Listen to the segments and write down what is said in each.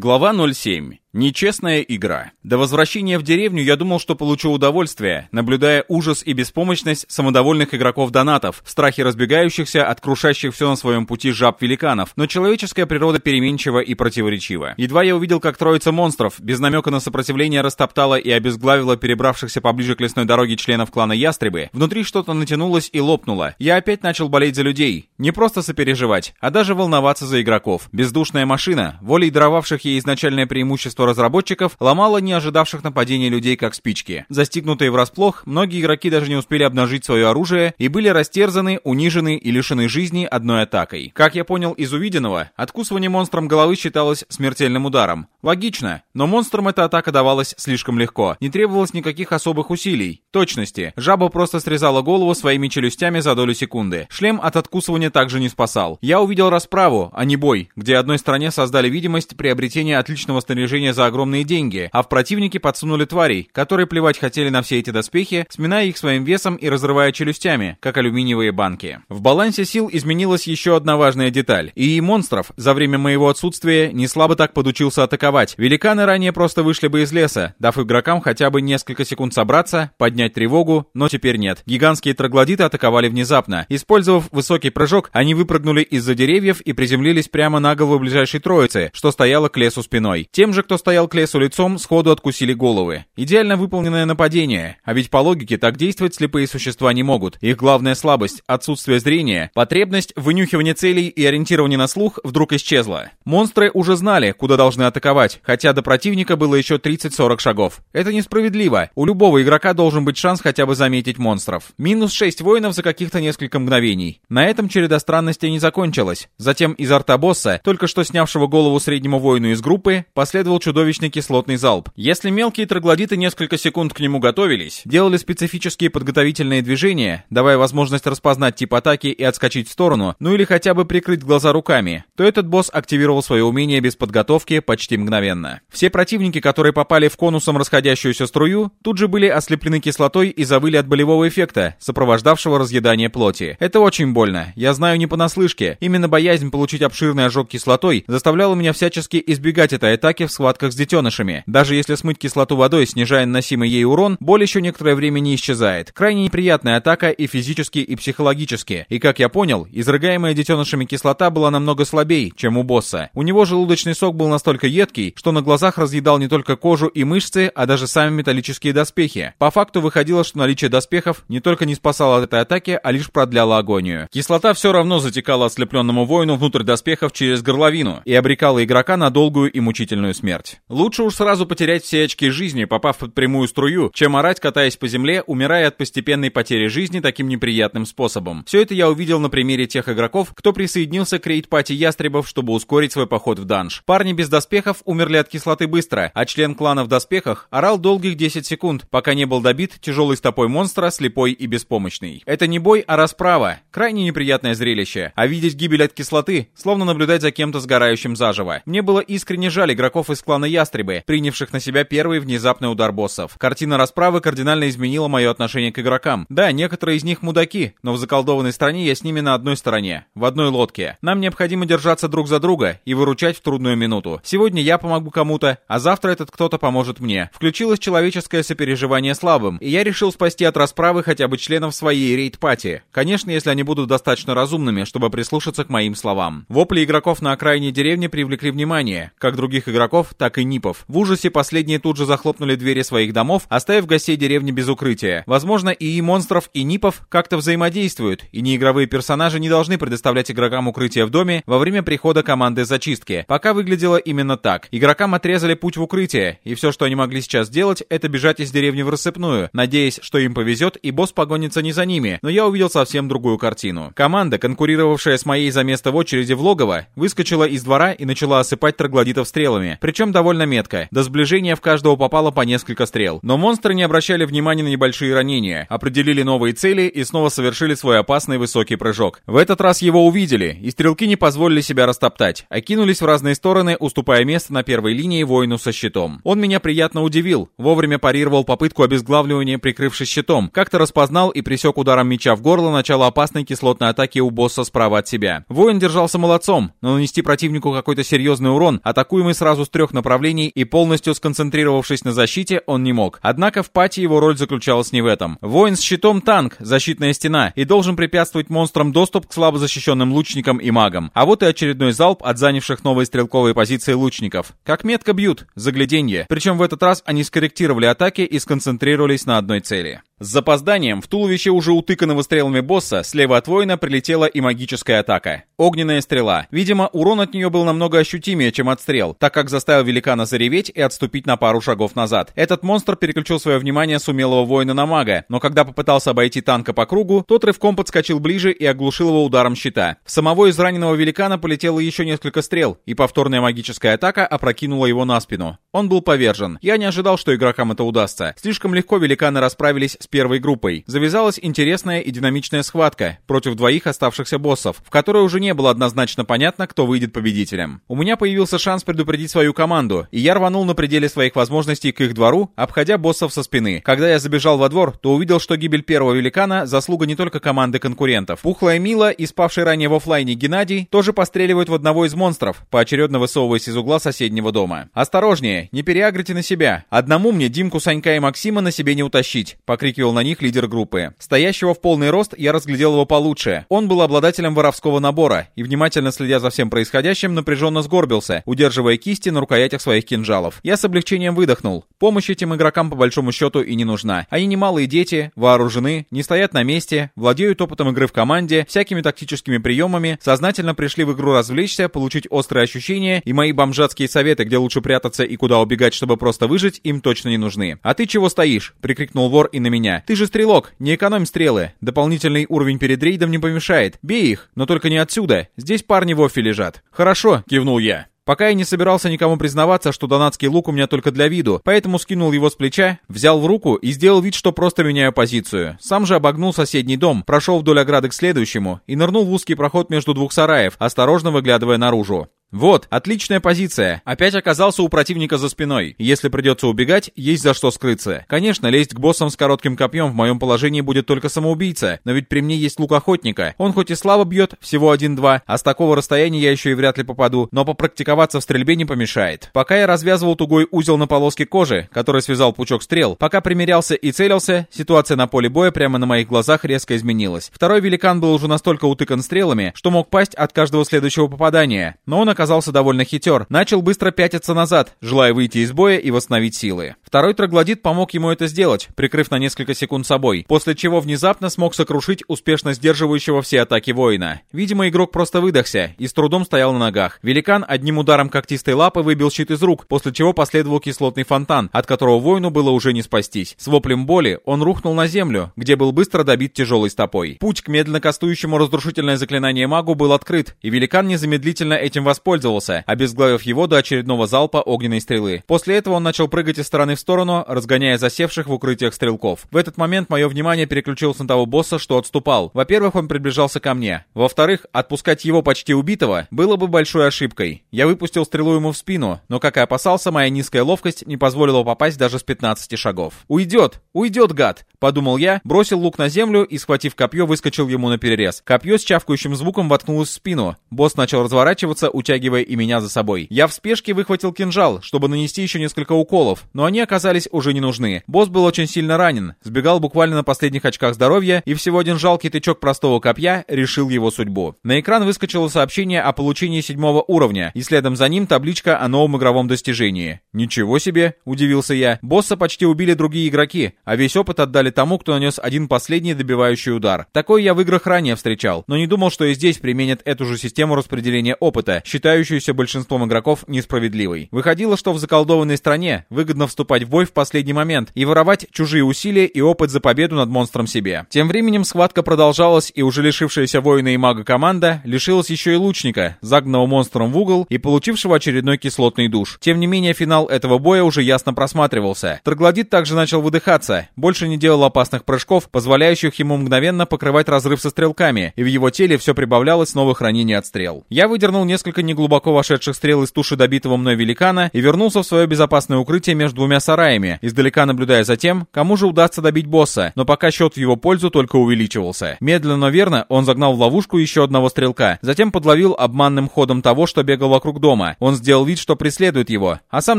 Глава 07. Нечестная игра. До возвращения в деревню я думал, что получу удовольствие, наблюдая ужас и беспомощность самодовольных игроков-донатов, в страхе разбегающихся от крушащих все на своем пути жаб-великанов, но человеческая природа переменчива и противоречива. Едва я увидел, как троица монстров, без намека на сопротивление, растоптала и обезглавила перебравшихся поближе к лесной дороге членов клана Ястребы, внутри что-то натянулось и лопнуло. Я опять начал болеть за людей. Не просто сопереживать, а даже волноваться за игроков. Бездушная машина, волей даровавших ей изначальное преимущество разработчиков ломало не ожидавших нападений людей как спички. Застигнутые врасплох, многие игроки даже не успели обнажить свое оружие и были растерзаны, унижены и лишены жизни одной атакой. Как я понял из увиденного, откусывание монстром головы считалось смертельным ударом. Логично, но монстрам эта атака давалась слишком легко. Не требовалось никаких особых усилий, точности. Жаба просто срезала голову своими челюстями за долю секунды. Шлем от откусывания также не спасал. Я увидел расправу, а не бой, где одной стороне создали видимость приобретения отличного снаряжения за огромные деньги, а в противнике подсунули тварей, которые плевать хотели на все эти доспехи, сминая их своим весом и разрывая челюстями, как алюминиевые банки. В балансе сил изменилась еще одна важная деталь. И монстров за время моего отсутствия не слабо так подучился атаковать. Великаны ранее просто вышли бы из леса, дав игрокам хотя бы несколько секунд собраться, поднять тревогу, но теперь нет. Гигантские троглодиты атаковали внезапно. Использовав высокий прыжок, они выпрыгнули из-за деревьев и приземлились прямо на голову ближайшей троицы, что стояла к лесу спиной. Тем же, кто стоял к лесу лицом, сходу откусили головы. Идеально выполненное нападение, а ведь по логике так действовать слепые существа не могут. Их главная слабость — отсутствие зрения, потребность в вынюхивании целей и ориентировании на слух вдруг исчезла. Монстры уже знали, куда должны атаковать, хотя до противника было еще 30-40 шагов. Это несправедливо. У любого игрока должен быть шанс хотя бы заметить монстров. Минус 6 воинов за каких-то несколько мгновений. На этом череда странностей не закончилась. Затем из арта босса, только что снявшего голову среднему воину из группы, последовал чудовищный кислотный залп. Если мелкие троглодиты несколько секунд к нему готовились, делали специфические подготовительные движения, давая возможность распознать тип атаки и отскочить в сторону, ну или хотя бы прикрыть глаза руками, то этот босс активировал свое умение без подготовки почти мгновенно. Все противники, которые попали в конусом расходящуюся струю, тут же были ослеплены кислотой и завыли от болевого эффекта, сопровождавшего разъедание плоти. Это очень больно, я знаю не понаслышке. Именно боязнь получить обширный ожог кислотой заставляла меня всячески избегать этой атаки в схватках с детенышами. Даже если смыть кислоту водой, снижая наносимый ей урон, боль еще некоторое время не исчезает. Крайне неприятная атака и физически, и психологически. И как я понял, изрыгаемая детенышами кислота была намного слабее, чем у босса. У него желудочный сок был настолько едкий, что на глазах разъедал не только кожу и мышцы, а даже сами металлические доспехи. По факту выходило, что наличие доспехов не только не спасало от этой атаки, а лишь продляло агонию. Кислота все равно затекала ослепленному воину внутрь доспехов через горловину и обрекала игрока на долгую и мучительную смерть. Лучше уж сразу потерять все очки жизни, попав под прямую струю, чем орать, катаясь по земле, умирая от постепенной потери жизни таким неприятным способом. Все это я увидел на примере тех игроков, кто присоединился к рейд-пати ястребов, чтобы ускорить свой поход в данж. Парни без доспехов умерли от кислоты быстро, а член клана в доспехах орал долгих 10 секунд, пока не был добит тяжелой стопой монстра, слепой и беспомощный. Это не бой, а расправа. Крайне неприятное зрелище. А видеть гибель от кислоты, словно наблюдать за кем-то сгорающим заживо. Мне было искренне жаль игроков из клана Ястребы, принявших на себя первый внезапный удар боссов. Картина расправы кардинально изменила мое отношение к игрокам. Да, некоторые из них мудаки, но в заколдованной стране я с ними на одной стороне, в одной лодке. Нам необходимо держаться друг за друга и выручать в трудную минуту. Сегодня я помогу кому-то, а завтра этот кто-то поможет мне. Включилось человеческое сопереживание слабым, и я решил спасти от расправы хотя бы членов своей рейд-пати. Конечно, если они будут достаточно разумными, чтобы прислушаться к моим словам. Вопли игроков на окраине деревни привлекли внимание, как других игроков, так и нипов. В ужасе последние тут же захлопнули двери своих домов, оставив гостей деревни без укрытия. Возможно, и монстров, и нипов как-то взаимодействуют, и неигровые персонажи не должны предоставлять игрокам укрытие в доме во время прихода команды зачистки. Пока выглядело именно так. Игрокам отрезали путь в укрытие, и все, что они могли сейчас сделать, это бежать из деревни в рассыпную, надеясь, что им повезет и босс погонится не за ними, но я увидел совсем другую картину. Команда, конкурировавшая с моей за место в очереди в логово, выскочила из двора и начала осыпать троглодитов стрелами, причем довольно метко. До сближения в каждого попало по несколько стрел. Но монстры не обращали внимания на небольшие ранения, определили новые цели и снова совершили свой опасный высокий прыжок. В этот раз его увидели, и стрелки не позволили себя растоптать, а кинулись в разные стороны, уступая место на первой линии воину со щитом. Он меня приятно удивил, вовремя парировал попытку обезглавливания, прикрывшись щитом, как-то распознал и присек ударом меча в горло начало опасной кислотной атаки у босса справа от себя. Воин держался молодцом, но нанести противнику какой-то серьезный урон, атакуемый сразу с трех направлений и полностью сконцентрировавшись на защите, он не мог. Однако в пати его роль заключалась не в этом. Воин с щитом танк, защитная стена, и должен препятствовать монстрам доступ к слабо защищенным лучникам и магам. А вот и очередной залп от занявших новые стрелковые позиции лучников. Как метко бьют, загляденье. Причем в этот раз они скорректировали атаки и сконцентрировались на одной цели. С запозданием в туловище уже утыканного стрелами босса слева от воина прилетела и магическая атака. Огненная стрела. Видимо, урон от нее был намного ощутимее, чем от стрел, так как заставил великана зареветь и отступить на пару шагов назад. Этот монстр переключил свое внимание с умелого воина на мага, но когда попытался обойти танка по кругу, тот рывком подскочил ближе и оглушил его ударом щита. В самого израненного великана полетело еще несколько стрел, и повторная магическая атака опрокинула его на спину. Он был повержен. Я не ожидал, что игрокам это удастся. Слишком легко великаны расправились с первой группой. Завязалась интересная и динамичная схватка против двоих оставшихся боссов, в которой уже не было однозначно понятно, кто выйдет победителем. У меня появился шанс предупредить свою команду, и я рванул на пределе своих возможностей к их двору, обходя боссов со спины. Когда я забежал во двор, то увидел, что гибель первого великана — заслуга не только команды конкурентов. Пухлая Мила и спавший ранее в офлайне Геннадий тоже постреливают в одного из монстров, поочередно высовываясь из угла соседнего дома. «Осторожнее, не переагрите на себя. Одному мне Димку, Санька и Максима на себе не утащить», — покрикивал на них лидер группы. Стоящего в полный рост я разглядел его получше. Он был обладателем воровского набора и, внимательно следя за всем происходящим, напряженно сгорбился, удерживая кисти на рукоятях своих кинжалов. Я с облегчением выдохнул. Помощь этим игрокам по большому счету и не нужна. Они немалые дети, вооружены, не стоят на месте, владеют опытом игры в команде, всякими тактическими приемами, сознательно пришли в игру развлечься, получить острые ощущения, и мои бомжатские советы, где лучше прятаться и куда убегать, чтобы просто выжить, им точно не нужны. «А ты чего стоишь?» — прикрикнул вор и на меня. Ты же стрелок, не экономь стрелы. Дополнительный уровень перед рейдом не помешает. Бей их, но только не отсюда. Здесь парни в офе лежат. Хорошо, кивнул я. Пока я не собирался никому признаваться, что донатский лук у меня только для виду, поэтому скинул его с плеча, взял в руку и сделал вид, что просто меняю позицию. Сам же обогнул соседний дом, прошел вдоль ограды к следующему и нырнул в узкий проход между двух сараев, осторожно выглядывая наружу. Вот, отличная позиция. Опять оказался у противника за спиной. Если придется убегать, есть за что скрыться. Конечно, лезть к боссам с коротким копьем в моем положении будет только самоубийца, но ведь при мне есть лук охотника. Он хоть и слабо бьет, всего один-два, а с такого расстояния я еще и вряд ли попаду, но попрактиковаться в стрельбе не помешает. Пока я развязывал тугой узел на полоске кожи, который связал пучок стрел, пока примерялся и целился, ситуация на поле боя прямо на моих глазах резко изменилась. Второй великан был уже настолько утыкан стрелами, что мог пасть от каждого следующего попадания, но он оказался довольно хитер. Начал быстро пятиться назад, желая выйти из боя и восстановить силы. Второй троглодит помог ему это сделать, прикрыв на несколько секунд собой, после чего внезапно смог сокрушить успешно сдерживающего все атаки воина. Видимо, игрок просто выдохся и с трудом стоял на ногах. Великан одним ударом когтистой лапы выбил щит из рук, после чего последовал кислотный фонтан, от которого воину было уже не спастись. С воплем боли он рухнул на землю, где был быстро добит тяжелой стопой. Путь к медленно кастующему разрушительное заклинание магу был открыт, и великан незамедлительно этим воспользовался воспользовался, обезглавив его до очередного залпа огненной стрелы. После этого он начал прыгать из стороны в сторону, разгоняя засевших в укрытиях стрелков. В этот момент мое внимание переключилось на того босса, что отступал. Во-первых, он приближался ко мне. Во-вторых, отпускать его почти убитого было бы большой ошибкой. Я выпустил стрелу ему в спину, но, как и опасался, моя низкая ловкость не позволила попасть даже с 15 шагов. «Уйдет! Уйдет, гад!» — подумал я, бросил лук на землю и, схватив копье, выскочил ему на перерез. Копье с чавкающим звуком воткнулось в спину. Босс начал разворачиваться, утягивая утягивая и меня за собой. Я в спешке выхватил кинжал, чтобы нанести еще несколько уколов, но они оказались уже не нужны. Босс был очень сильно ранен, сбегал буквально на последних очках здоровья, и всего один жалкий тычок простого копья решил его судьбу. На экран выскочило сообщение о получении седьмого уровня, и следом за ним табличка о новом игровом достижении. «Ничего себе!» — удивился я. Босса почти убили другие игроки, а весь опыт отдали тому, кто нанес один последний добивающий удар. Такой я в играх ранее встречал, но не думал, что и здесь применят эту же систему распределения опыта, считая считающуюся большинством игроков несправедливой. Выходило, что в заколдованной стране выгодно вступать в бой в последний момент и воровать чужие усилия и опыт за победу над монстром себе. Тем временем схватка продолжалась, и уже лишившаяся воина и мага команда лишилась еще и лучника, загнанного монстром в угол и получившего очередной кислотный душ. Тем не менее, финал этого боя уже ясно просматривался. Троглодит также начал выдыхаться, больше не делал опасных прыжков, позволяющих ему мгновенно покрывать разрыв со стрелками, и в его теле все прибавлялось новых ранений от стрел. Я выдернул несколько неглубоко вошедших стрел из туши добитого мной великана и вернулся в свое безопасное укрытие между двумя сараями, издалека наблюдая за тем, кому же удастся добить босса, но пока счет в его пользу только увеличивался. Медленно, но верно, он загнал в ловушку еще одного стрелка, затем подловил обманным ходом того, что бегал вокруг дома. Он сделал вид, что преследует его, а сам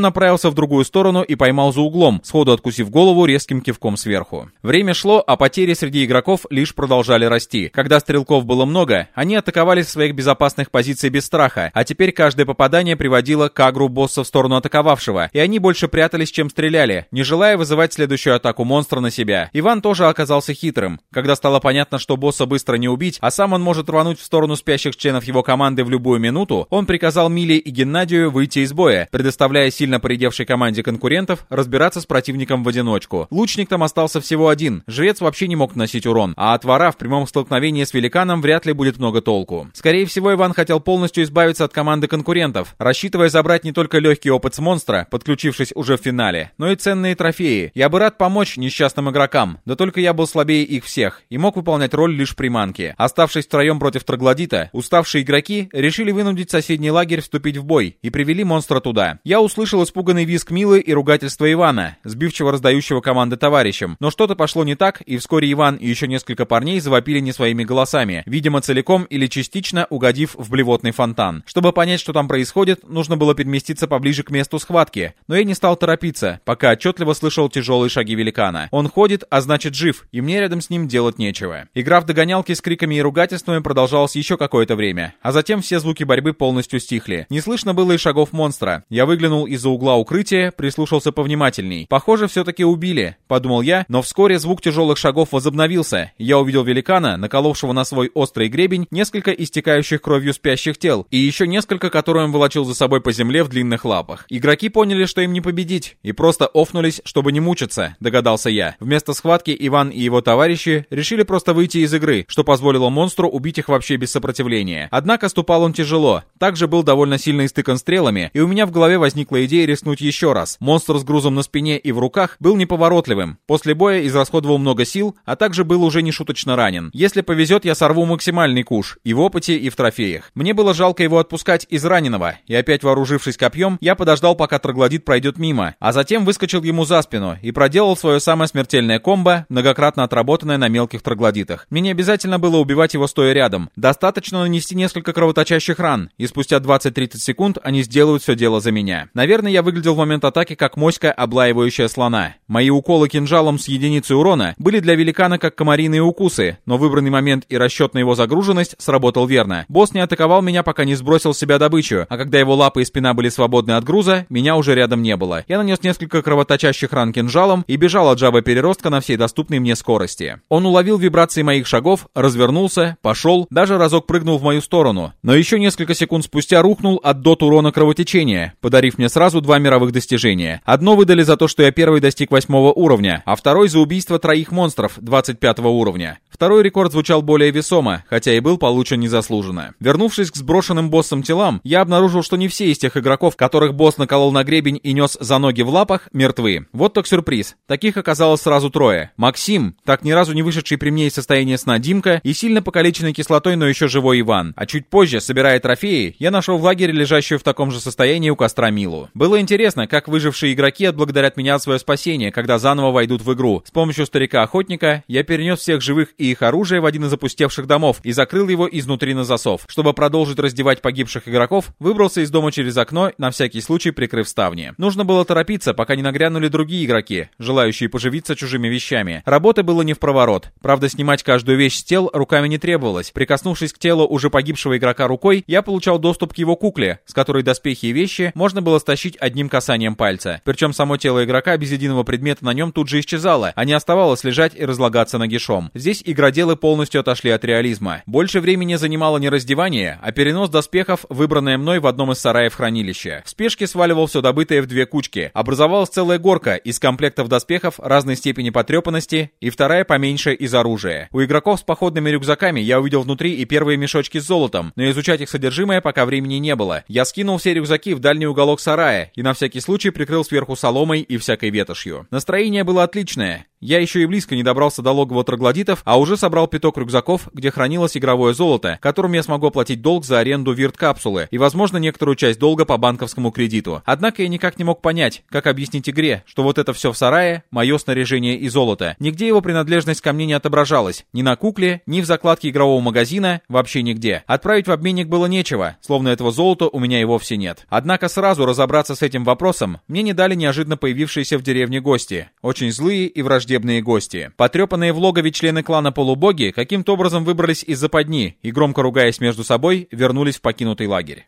направился в другую сторону и поймал за углом, сходу откусив голову резким кивком сверху. Время шло, а потери среди игроков лишь продолжали расти. Когда стрелков было много, они атаковали своих безопасных позиций без страха, а теперь каждое попадание приводило к агру босса в сторону атаковавшего, и они больше прятались, чем стреляли, не желая вызывать следующую атаку монстра на себя. Иван тоже оказался хитрым. Когда стало понятно, что босса быстро не убить, а сам он может рвануть в сторону спящих членов его команды в любую минуту, он приказал Миле и Геннадию выйти из боя, предоставляя сильно поредевшей команде конкурентов разбираться с противником в одиночку. Лучник там остался всего один, жрец вообще не мог носить урон, а от вора в прямом столкновении с великаном вряд ли будет много толку. Скорее всего, Иван хотел полностью избавиться от команды конкурентов, рассчитывая забрать не только легкий опыт с монстра, подключившись уже в финале, но и ценные трофеи. Я бы рад помочь несчастным игрокам, да только я был слабее их всех и мог выполнять роль лишь приманки. Оставшись втроем против троглодита, уставшие игроки решили вынудить соседний лагерь вступить в бой и привели монстра туда. Я услышал испуганный визг Милы и ругательство Ивана, сбивчиво раздающего команды товарищам, но что-то пошло не так, и вскоре Иван и еще несколько парней завопили не своими голосами, видимо целиком или частично угодив в блевотный фонтан. Чтобы понять, что там происходит, нужно было переместиться поближе к месту схватки, но я не стал торопиться, пока отчетливо слышал тяжелые шаги великана. Он ходит, а значит жив, и мне рядом с ним делать нечего. Игра в догонялки с криками и ругательствами продолжалась еще какое-то время, а затем все звуки борьбы полностью стихли. Не слышно было и шагов монстра. Я выглянул из-за угла укрытия, прислушался повнимательней. Похоже, все-таки убили, подумал я, но вскоре звук тяжелых шагов возобновился. Я увидел великана, наколовшего на свой острый гребень несколько истекающих кровью спящих тел, и еще несколько, которые он волочил за собой по земле в длинных лапах. Игроки поняли, что им не победить, и просто офнулись, чтобы не мучиться, догадался я. Вместо схватки Иван и его товарищи решили просто выйти из игры, что позволило монстру убить их вообще без сопротивления. Однако ступал он тяжело, также был довольно сильно истыкан стрелами, и у меня в голове возникла идея рискнуть еще раз. Монстр с грузом на спине и в руках был неповоротливым. После боя израсходовал много сил, а также был уже нешуточно ранен. Если повезет, я сорву максимальный куш, и в опыте, и в трофеях. Мне было жалко его отпускать из раненого, и опять вооружившись копьем, я подождал, пока троглодит пройдет мимо, а затем выскочил ему за спину и проделал свое самое смертельное комбо, многократно отработанное на мелких троглодитах. Мне не обязательно было убивать его стоя рядом. Достаточно нанести несколько кровоточащих ран, и спустя 20-30 секунд они сделают все дело за меня. Наверное, я выглядел в момент атаки как моська, облаивающая слона. Мои уколы кинжалом с единицей урона были для великана как комариные укусы, но выбранный момент и расчет на его загруженность сработал верно. Босс не атаковал меня, пока не сбросил с себя добычу, а когда его лапы и спина были свободны от груза, меня уже рядом не было. Я нанес несколько кровоточащих ран кинжалом и бежал от жаба переростка на всей доступной мне скорости. Он уловил вибрации моих шагов, развернулся, пошел, даже разок прыгнул в мою сторону. Но еще несколько секунд спустя рухнул от дот урона кровотечения, подарив мне сразу два мировых достижения. Одно выдали за то, что я первый достиг восьмого уровня, а второй за убийство троих монстров 25 уровня. Второй рекорд звучал более весомо, хотя и был получен незаслуженно. Вернувшись к сброшенным боссом телам, я обнаружил, что не все из тех игроков, которых босс наколол на гребень и нес за ноги в лапах, мертвы. Вот так сюрприз. Таких оказалось сразу трое. Максим, так ни разу не вышедший при мне из состояния сна Димка и сильно покалеченный кислотой, но еще живой Иван. А чуть позже, собирая трофеи, я нашел в лагере лежащую в таком же состоянии у костра Милу. Было интересно, как выжившие игроки отблагодарят меня за свое спасение, когда заново войдут в игру. С помощью старика-охотника я перенес всех живых и их оружие в один из опустевших домов и закрыл его изнутри на засов. Чтобы продолжить раздевать погибших игроков, выбрался из дома через окно, на всякий случай прикрыв ставни. Нужно было торопиться, пока не нагрянули другие игроки, желающие поживиться чужими вещами. Работы было не в проворот. Правда, снимать каждую вещь с тел руками не требовалось. Прикоснувшись к телу уже погибшего игрока рукой, я получал доступ к его кукле, с которой доспехи и вещи можно было стащить одним касанием пальца. Причем само тело игрока без единого предмета на нем тут же исчезало, а не оставалось лежать и разлагаться нагишом. Здесь игроделы полностью отошли от реализма. Больше времени занимало не раздевание, а перенос доспехов, выбранное мной в одном из сараев хранилища. В спешке сваливал все добытое в две кучки, образовав оставалась целая горка из комплектов доспехов разной степени потрепанности и вторая поменьше из оружия. У игроков с походными рюкзаками я увидел внутри и первые мешочки с золотом, но изучать их содержимое пока времени не было. Я скинул все рюкзаки в дальний уголок сарая и на всякий случай прикрыл сверху соломой и всякой ветошью. Настроение было отличное. Я еще и близко не добрался до логова троглодитов, а уже собрал пяток рюкзаков, где хранилось игровое золото, которым я смогу оплатить долг за аренду вирт-капсулы и, возможно, некоторую часть долга по банковскому кредиту. Однако я никак не мог понять, как объяснить игре, что вот это все в сарае, мое снаряжение и золото. Нигде его принадлежность ко мне не отображалась. Ни на кукле, ни в закладке игрового магазина, вообще нигде. Отправить в обменник было нечего, словно этого золота у меня и вовсе нет. Однако сразу разобраться с этим вопросом мне не дали неожиданно появившиеся в деревне гости. Очень злые и враждебные враждебные гости. Потрепанные в логове члены клана полубоги каким-то образом выбрались из западни и, громко ругаясь между собой, вернулись в покинутый лагерь.